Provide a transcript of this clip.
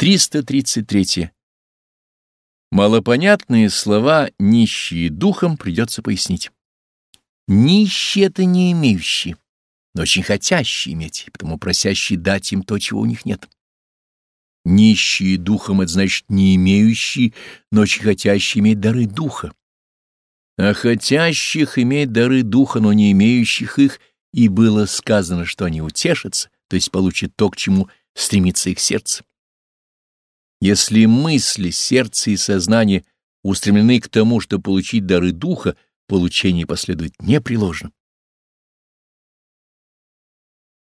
333. Малопонятные слова «нищие духом» придется пояснить. Нищие — это не имеющие, но очень хотящие иметь, потому просящие дать им то, чего у них нет. Нищие духом — это значит не имеющие, но очень хотящие иметь дары духа. А хотящих иметь дары духа, но не имеющих их, и было сказано, что они утешатся, то есть получат то, к чему стремится их сердце. Если мысли, сердце и сознание устремлены к тому, чтобы получить дары духа, получение последует непреложно.